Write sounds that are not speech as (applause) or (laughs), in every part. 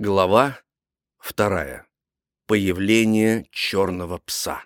Глава вторая. Появление черного пса.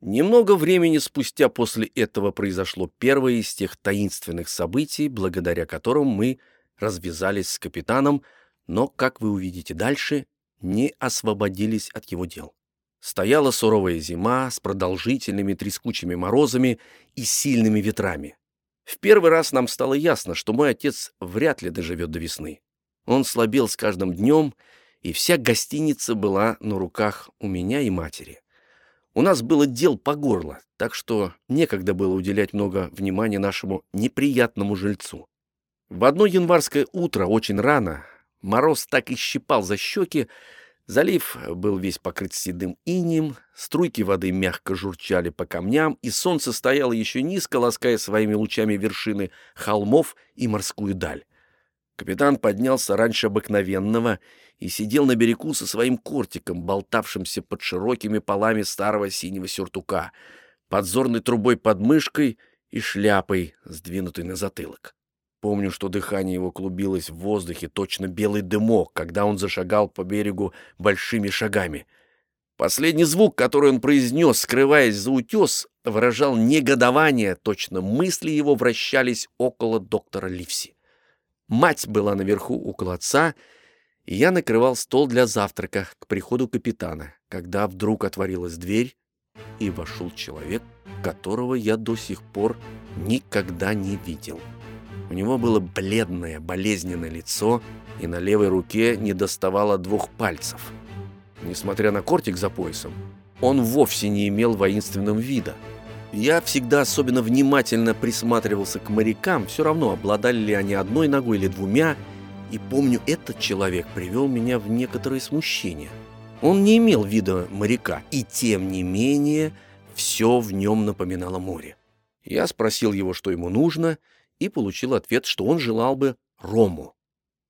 Немного времени спустя после этого произошло первое из тех таинственных событий, благодаря которым мы развязались с капитаном, но, как вы увидите дальше, не освободились от его дел. Стояла суровая зима с продолжительными трескучими морозами и сильными ветрами. В первый раз нам стало ясно, что мой отец вряд ли доживет до весны. Он слабел с каждым днем, и вся гостиница была на руках у меня и матери. У нас было дел по горло, так что некогда было уделять много внимания нашему неприятному жильцу. В одно январское утро, очень рано, мороз так и щипал за щеки, залив был весь покрыт седым инием, струйки воды мягко журчали по камням, и солнце стояло еще низко, лаская своими лучами вершины холмов и морскую даль. Капитан поднялся раньше обыкновенного и сидел на берегу со своим кортиком, болтавшимся под широкими полами старого синего сюртука, подзорной трубой под мышкой и шляпой, сдвинутой на затылок. Помню, что дыхание его клубилось в воздухе, точно белый дымок, когда он зашагал по берегу большими шагами. Последний звук, который он произнес, скрываясь за утес, выражал негодование, точно мысли его вращались около доктора Ливси. Мать была наверху около отца, и я накрывал стол для завтрака к приходу капитана, когда вдруг отворилась дверь, и вошел человек, которого я до сих пор никогда не видел. У него было бледное, болезненное лицо, и на левой руке не доставало двух пальцев. Несмотря на кортик за поясом, он вовсе не имел воинственного вида — я всегда особенно внимательно присматривался к морякам, все равно, обладали ли они одной ногой или двумя, и помню, этот человек привел меня в некоторое смущение. Он не имел вида моряка, и тем не менее все в нем напоминало море. Я спросил его, что ему нужно, и получил ответ, что он желал бы рому.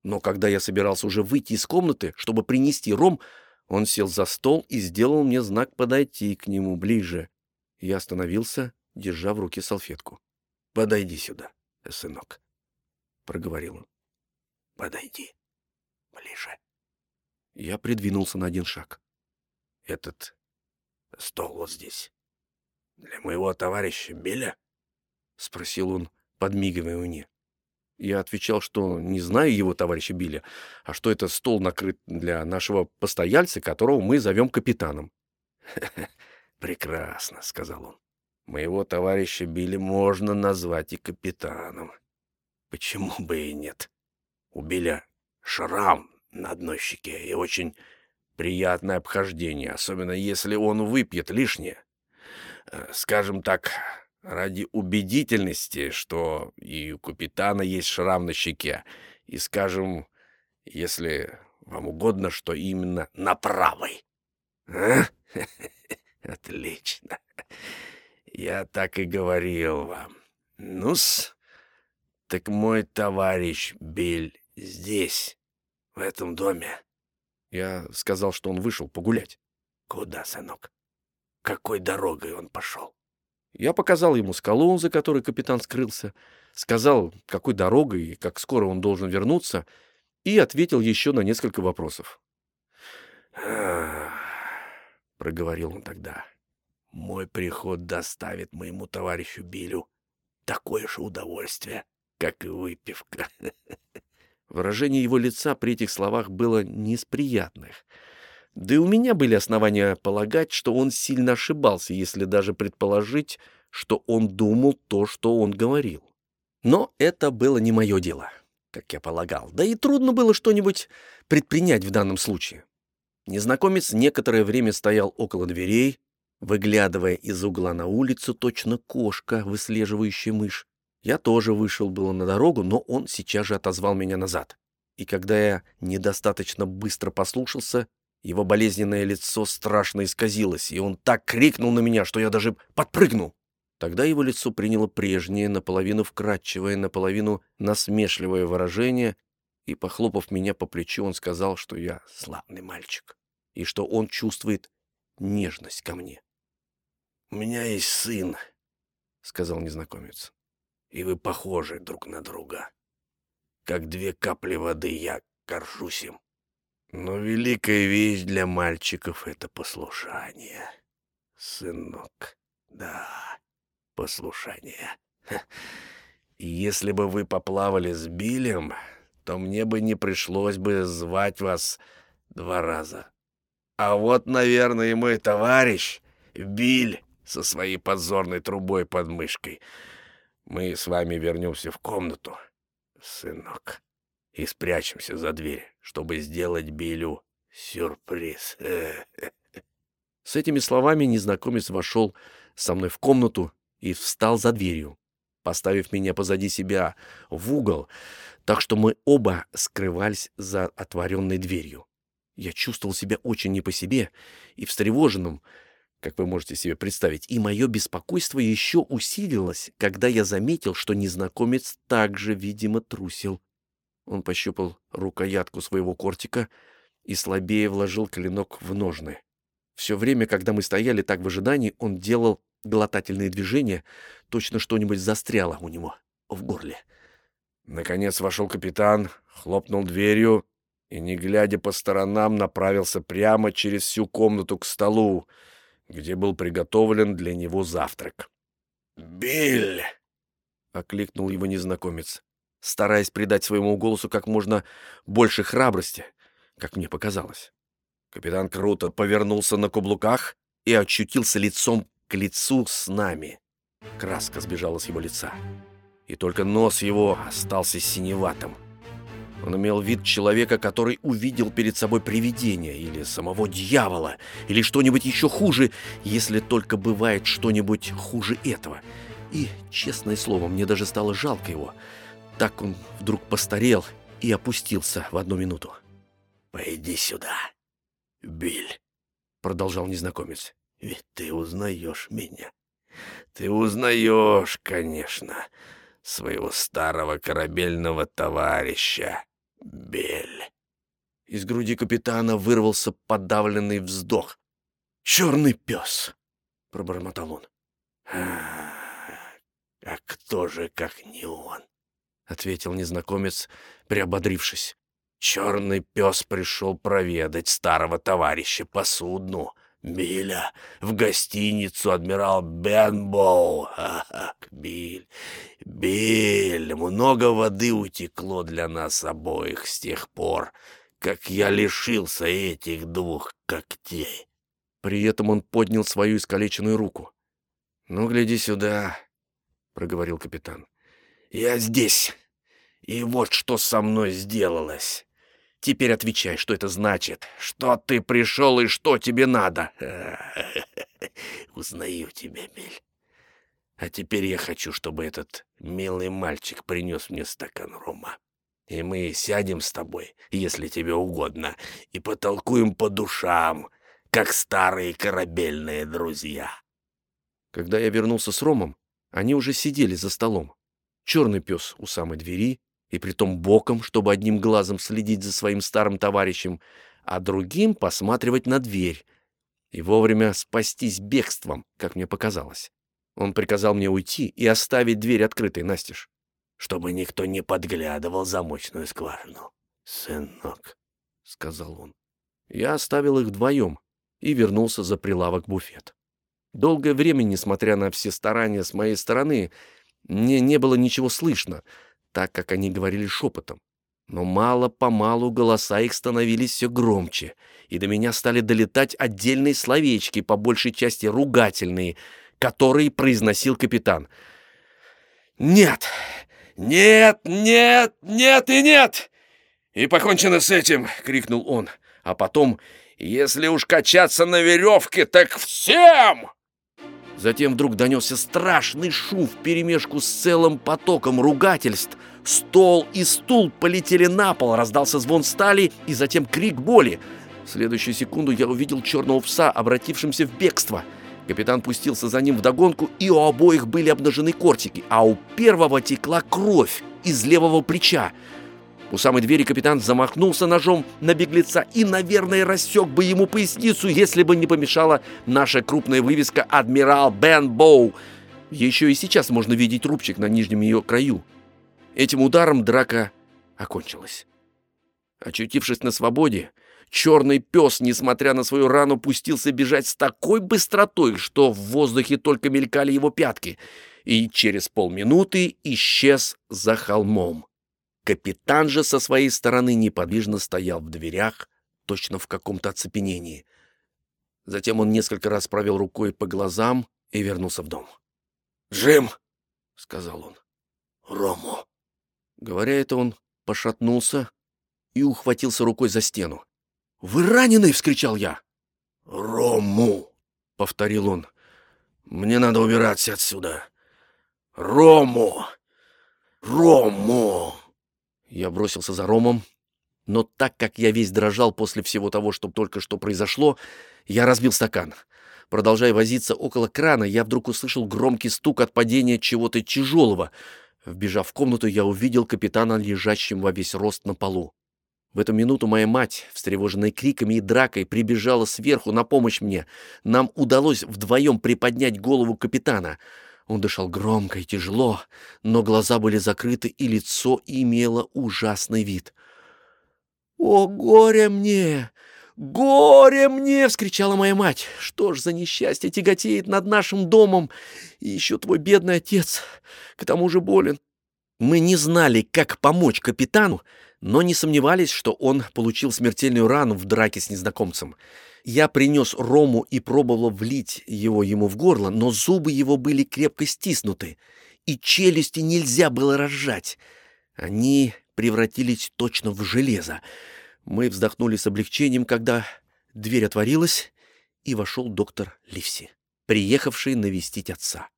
Но когда я собирался уже выйти из комнаты, чтобы принести ром, он сел за стол и сделал мне знак подойти к нему ближе. Я остановился, держа в руке салфетку. «Подойди сюда, сынок», — проговорил он. «Подойди ближе». Я придвинулся на один шаг. «Этот стол вот здесь для моего товарища Билля?» — спросил он, подмигивая мне. Я отвечал, что не знаю его товарища Билля, а что это стол накрыт для нашего постояльца, которого мы зовем капитаном. «Прекрасно», — сказал он. «Моего товарища Билли можно назвать и капитаном. Почему бы и нет? У Билля шрам на одной щеке и очень приятное обхождение, особенно если он выпьет лишнее. Э, скажем так, ради убедительности, что и у капитана есть шрам на щеке, и, скажем, если вам угодно, что именно на правой. А? (laughs) (laughs) Отлично. Я так и говорил вам. Ну-с, так мой товарищ Биль здесь, в этом доме. Я сказал, что он вышел погулять. Куда, сынок? Какой дорогой он пошел? Я показал ему скалу, за которой капитан скрылся, сказал, какой дорогой и как скоро он должен вернуться, и ответил еще на несколько вопросов. «Ах, проговорил он тогда. Мой приход доставит моему товарищу Билю такое же удовольствие, как и выпивка. (laughs) Выражение его лица при этих словах было не из приятных. Да и у меня были основания полагать, что он сильно ошибался, если даже предположить, что он думал то, что он говорил. Но это было не мое дело, как я полагал. Да и трудно было что-нибудь предпринять в данном случае. Незнакомец некоторое время стоял около дверей, выглядывая из угла на улицу, точно кошка, выслеживающая мышь. Я тоже вышел было на дорогу, но он сейчас же отозвал меня назад. И когда я недостаточно быстро послушался, его болезненное лицо страшно исказилось, и он так крикнул на меня, что я даже подпрыгнул. Тогда его лицо приняло прежнее, наполовину вкрадчивое, наполовину насмешливое выражение, и, похлопав меня по плечу, он сказал, что я славный мальчик и что он чувствует нежность ко мне. «У меня есть сын», — сказал незнакомец, — «и вы похожи друг на друга. Как две капли воды я горжусь им». Но великая вещь для мальчиков — это послушание. Сынок, да, послушание. (laughs) Если бы вы поплавали с Билем, то мне бы не пришлось бы звать вас два раза. А вот, наверное, и мой товарищ, Биль, со своей подзорной трубой под мышкой. Мы с вами вернемся в комнату, сынок, и спрячемся за дверь, чтобы сделать Билю сюрприз. (laughs) С этими словами незнакомец вошел со мной в комнату и встал за дверью, поставив меня позади себя в угол, так что мы оба скрывались за отворенной дверью. Я чувствовал себя очень не по себе и встревоженным, как вы можете себе представить, и мое беспокойство еще усилилось, когда я заметил, что незнакомец также, видимо, трусил. Он пощупал рукоятку своего кортика и слабее вложил клинок в ножны. Все время, когда мы стояли так в ожидании, он делал глотательные движения, точно что-нибудь застряло у него в горле. Наконец вошел капитан, хлопнул дверью и, не глядя по сторонам, направился прямо через всю комнату к столу, где был приготовлен для него завтрак. «Биль!» — окликнул его незнакомец, стараясь придать своему голосу как можно больше храбрости, как мне показалось. Капитан круто повернулся на каблуках и очутился лицом к лицу с нами. Краска сбежала с его лица, и только нос его остался синеватым. Он имел вид человека, который увидел перед собой привидение или самого дьявола, или что-нибудь еще хуже, если только бывает что-нибудь хуже этого. И, честное слово, мне даже стало жалко его. Так он вдруг постарел и опустился в одну минуту. «Пойди сюда, Биль», — продолжал незнакомец. «Ведь ты узнаешь меня. Ты узнаешь, конечно, своего старого корабельного товарища». Бель. Из груди капитана вырвался подавленный вздох. «Черный пес!» — пробормотал он. «А, а кто же, как не он?» — ответил незнакомец, приободрившись. «Черный пес пришел проведать старого товарища по судну, Биля, в гостиницу адмирал Бенбоу. Ах, Биль, Биль, много воды утекло для нас обоих с тех пор, как я лишился этих двух когтей. При этом он поднял свою искалеченную руку. «Ну, гляди сюда», — проговорил капитан. «Я здесь, и вот что со мной сделалось. Теперь отвечай, что это значит. Что ты пришел и что тебе надо? (laughs) Узнаю тебя, Биль. А теперь я хочу, чтобы этот милый мальчик принес мне стакан рома. И мы сядем с тобой, если тебе угодно, и потолкуем по душам, как старые корабельные друзья. Когда я вернулся с ромом, они уже сидели за столом. Черный пес у самой двери, и притом боком, чтобы одним глазом следить за своим старым товарищем, а другим посматривать на дверь и вовремя спастись бегством, как мне показалось. Он приказал мне уйти и оставить дверь открытой настежь. «Чтобы никто не подглядывал замочную скважину, сынок», — сказал он. Я оставил их вдвоем и вернулся за прилавок буфет. Долгое время, несмотря на все старания с моей стороны, мне не было ничего слышно — так как они говорили шепотом. Но мало-помалу голоса их становились все громче, и до меня стали долетать отдельные словечки, по большей части ругательные, которые произносил капитан. «Нет! Нет! Нет! Нет и нет!» «И покончено с этим!» — крикнул он. А потом, «Если уж качаться на веревке, так всем!» Затем вдруг донесся страшный шум вперемешку с целым потоком ругательств. Стол и стул полетели на пол, раздался звон стали и затем крик боли. В следующую секунду я увидел черного пса, обратившимся в бегство. Капитан пустился за ним вдогонку, и у обоих были обнажены кортики, а у первого текла кровь из левого плеча. У самой двери капитан замахнулся ножом на беглеца и, наверное, рассек бы ему поясницу, если бы не помешала наша крупная вывеска «Адмирал Бен Боу». Еще и сейчас можно видеть рубчик на нижнем ее краю. Этим ударом драка окончилась. Очутившись на свободе, Черный пес, несмотря на свою рану, пустился бежать с такой быстротой, что в воздухе только мелькали его пятки, и через полминуты исчез за холмом. Капитан же со своей стороны неподвижно стоял в дверях, точно в каком-то оцепенении. Затем он несколько раз провел рукой по глазам и вернулся в дом. «Джим!» — сказал он. «Рому!» Говоря это, он пошатнулся и ухватился рукой за стену. «Вы раненый!» — вскричал я. «Рому!» — повторил он. «Мне надо убираться отсюда. Рому! Рому!» Я бросился за Ромом, но так как я весь дрожал после всего того, что только что произошло, я разбил стакан. Продолжая возиться около крана, я вдруг услышал громкий стук от падения чего-то тяжелого. Вбежав в комнату, я увидел капитана, лежащим во весь рост на полу. В эту минуту моя мать, встревоженная криками и дракой, прибежала сверху на помощь мне. Нам удалось вдвоем приподнять голову капитана. Он дышал громко и тяжело, но глаза были закрыты, и лицо имело ужасный вид. «О, горе мне! «Горе мне!» — вскричала моя мать. «Что ж за несчастье тяготеет над нашим домом? И еще твой бедный отец, к тому же болен». Мы не знали, как помочь капитану, но не сомневались, что он получил смертельную рану в драке с незнакомцем. Я принес рому и пробовал влить его ему в горло, но зубы его были крепко стиснуты, и челюсти нельзя было разжать. Они превратились точно в железо. Мы вздохнули с облегчением, когда дверь отворилась, и вошел доктор Ливси, приехавший навестить отца.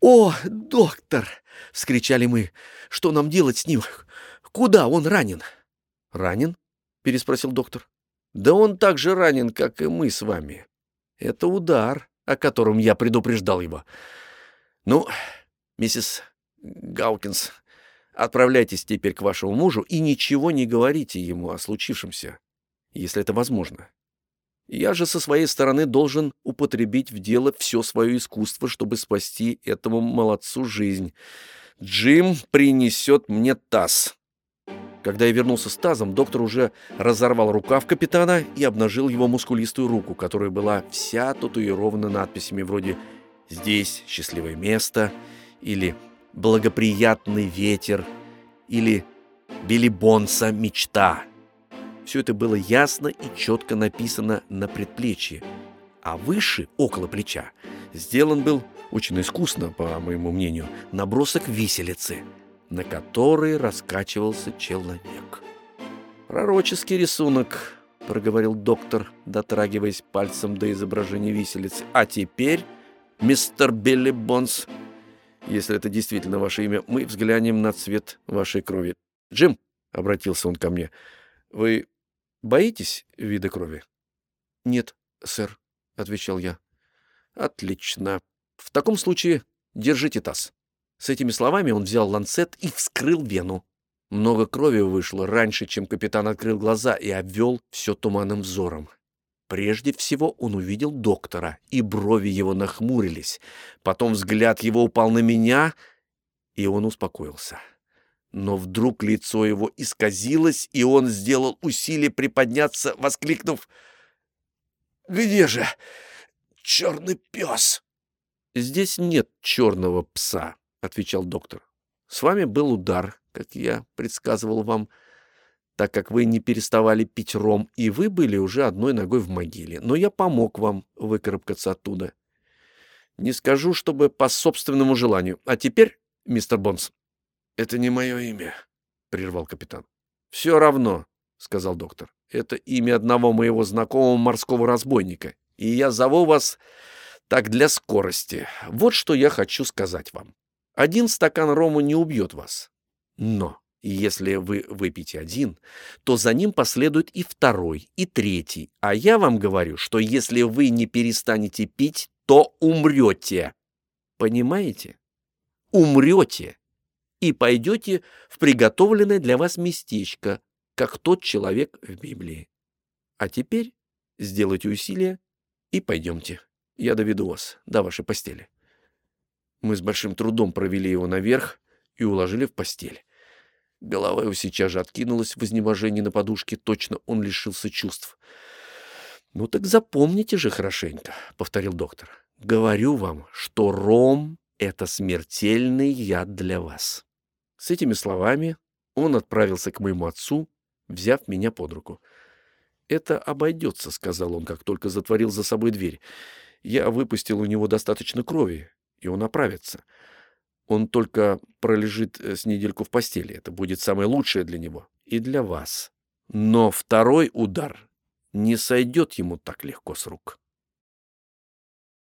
«О, доктор!» — вскричали мы. «Что нам делать с ним? Куда он ранен?» «Ранен?» — переспросил доктор. «Да он так же ранен, как и мы с вами. Это удар, о котором я предупреждал его. Ну, миссис Гаукинс, Отправляйтесь теперь к вашему мужу и ничего не говорите ему о случившемся, если это возможно. Я же со своей стороны должен употребить в дело все свое искусство, чтобы спасти этому молодцу жизнь. Джим принесет мне таз. Когда я вернулся с тазом, доктор уже разорвал рукав капитана и обнажил его мускулистую руку, которая была вся татуирована надписями вроде «Здесь счастливое место» или благоприятный ветер или Билли Бонса мечта. Все это было ясно и четко написано на предплечье, а выше, около плеча, сделан был, очень искусно, по моему мнению, набросок виселицы, на которой раскачивался человек. «Пророческий рисунок», — проговорил доктор, дотрагиваясь пальцем до изображения виселицы. «А теперь, мистер Билли Бонс, если это действительно ваше имя, мы взглянем на цвет вашей крови. Джим, — обратился он ко мне, — вы боитесь вида крови? — Нет, сэр, — отвечал я. — Отлично. В таком случае держите таз. С этими словами он взял ланцет и вскрыл вену. Много крови вышло раньше, чем капитан открыл глаза и обвел все туманным взором. Прежде всего он увидел доктора, и брови его нахмурились. Потом взгляд его упал на меня, и он успокоился. Но вдруг лицо его исказилось, и он сделал усилие приподняться, воскликнув «Где же черный пес?» «Здесь нет черного пса», — отвечал доктор. «С вами был удар, как я предсказывал вам, — так как вы не переставали пить ром, и вы были уже одной ногой в могиле. Но я помог вам выкарабкаться оттуда. Не скажу, чтобы по собственному желанию. А теперь, мистер Бонс... — Это не мое имя, — прервал капитан. — Все равно, — сказал доктор. — Это имя одного моего знакомого морского разбойника. И я зову вас так для скорости. Вот что я хочу сказать вам. Один стакан рома не убьет вас. Но если вы выпьете один, то за ним последует и второй, и третий. А я вам говорю, что если вы не перестанете пить, то умрете. Понимаете? Умрете. И пойдете в приготовленное для вас местечко, как тот человек в Библии. А теперь сделайте усилие и пойдемте. Я доведу вас до вашей постели. Мы с большим трудом провели его наверх и уложили в постель. Голова его сейчас же откинулась в изнеможении на подушке, точно он лишился чувств. «Ну так запомните же хорошенько», — повторил доктор. «Говорю вам, что ром — это смертельный яд для вас». С этими словами он отправился к моему отцу, взяв меня под руку. «Это обойдется», — сказал он, как только затворил за собой дверь. «Я выпустил у него достаточно крови, и он оправится. Он только пролежит э, с недельку в постели. Это будет самое лучшее для него и для вас. Но второй удар не сойдет ему так легко с рук».